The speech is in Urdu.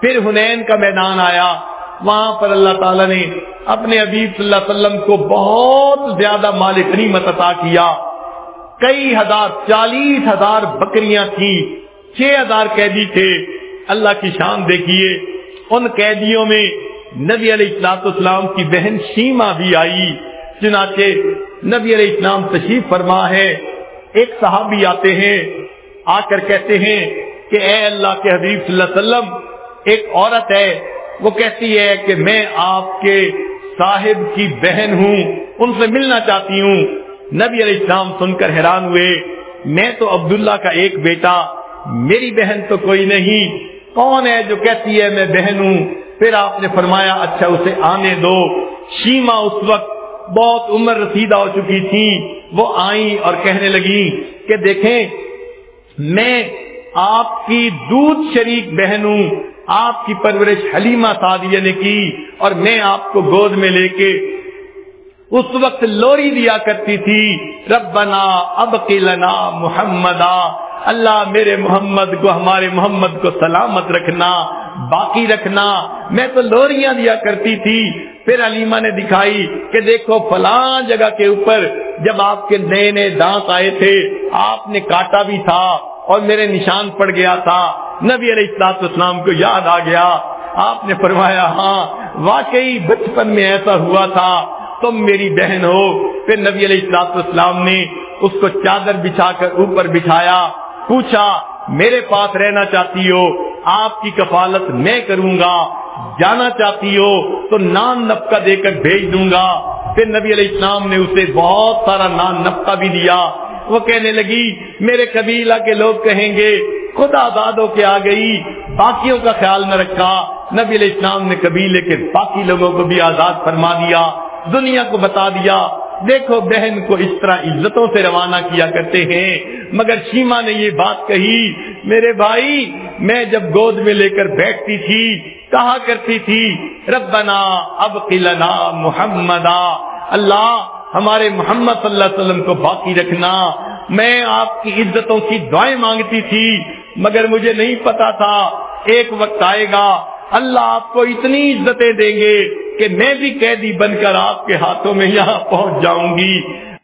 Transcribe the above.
پھر ہنین کا میدان آیا۔ وہاں پر اللہ تعالیٰ نے اپنے ابیب صلی اللہ علیہ وسلم کو بہت زیادہ مال غنیمت عطا کیا۔ کئی ہزار، چالیس ہزار بکریاں تھیں، چھ ہزار قیدی تھے۔ اللہ کی شان دیکھیے، ان قیدیوں میں نبی علیہ السلاط اسلام کی بہن شیما بھی آئی۔ چنانچہ نبی علیہ السلام تشریف فرما ہے۔ ایک صحابی آتے ہیں، آ کر کہتے ہیں کہ اے اللہ کے حبیب صلی اللہ علیہ وسلم ایک عورت ہے، وہ کہتی ہے کہ میں آپ کے صاحب کی بہن ہوں، ان سے ملنا چاہتی ہوں۔ نبی علیہ السلام سن کر حیران ہوئے، میں تو عبداللہ کا ایک بیٹا، میری بہن تو کوئی نہیں۔ کون ہے جو کہتی ہے میں بہن ہوں؟ پھر آپ نے فرمایا اچھا اسے آنے دو۔ شیما اس وقت بہت عمر رسیدہ ہو چکی تھی۔ وہ آئی اور کہنے لگی کہ دیکھیں، میں آپ کی دودھ شریک بہن ہوں۔ آپ کی پرورش حلیمہ سعدیہ نے کی اور میں آپ کو گود میں لے کے اس وقت لوری دیا کرتی تھی، ربنا اب لنا محمد اللہ میرے محمد کو، ہمارے محمد کو سلامت رکھنا، باقی رکھنا۔ میں تو لوریاں دیا کرتی تھی، پھر علیما نے دکھائی کہ دیکھو فلاں جگہ کے اوپر جب آپ کے نئے نئے دانت آئے تھے، آپ نے کاٹا بھی تھا۔ اور میرے نشان پڑ گیا تھا۔ نبی علیہ السلاط اسلام کو یاد آ گیا۔ آپ نے فرمایا ہاں واقعی بچپن میں ایسا ہوا تھا۔ تم میری بہن ہو۔ پھر نبی علیہ السلاط اسلام نے اس کو چادر بچھا کر اوپر بچھایا پوچھا، میرے پاس رہنا چاہتی ہو؟ آپ کی کفالت میں کروں گا۔ جانا چاہتی ہو؟ تو نان نپکا دے کر بھیج دوں گا۔ پھر نبی علیہ السلام نے اسے بہت سارا نان نپکا بھی دیا۔ وہ کہنے لگی، میرے قبیلہ کے لوگ کہیں گے، خدا آزاد ہو کے آ گئی باقیوں کا خیال نہ رکھا. نبی علیہ السلام نے قبیلے کے باقی لوگوں کو بھی آزاد فرما دیا، دنیا کو بتا دیا، دیکھو بہن کو اس طرح عزتوں سے روانہ کیا کرتے ہیں، مگر شیما نے یہ بات کہی، میرے بھائی، میں جب گود میں لے کر بیٹھتی تھی، کہا کرتی تھی، ربنا اب قلنا محمدا، اللہ ہمارے محمد صلی اللہ علیہ وسلم کو باقی رکھنا۔ میں آپ کی عزتوں کی دعائیں مانگتی تھی، مگر مجھے نہیں پتا تھا۔ ایک وقت آئے گا، اللہ آپ کو اتنی عزتیں دیں گے کہ میں بھی قیدی بن کر آپ کے ہاتھوں میں یہاں پہنچ جاؤں گی۔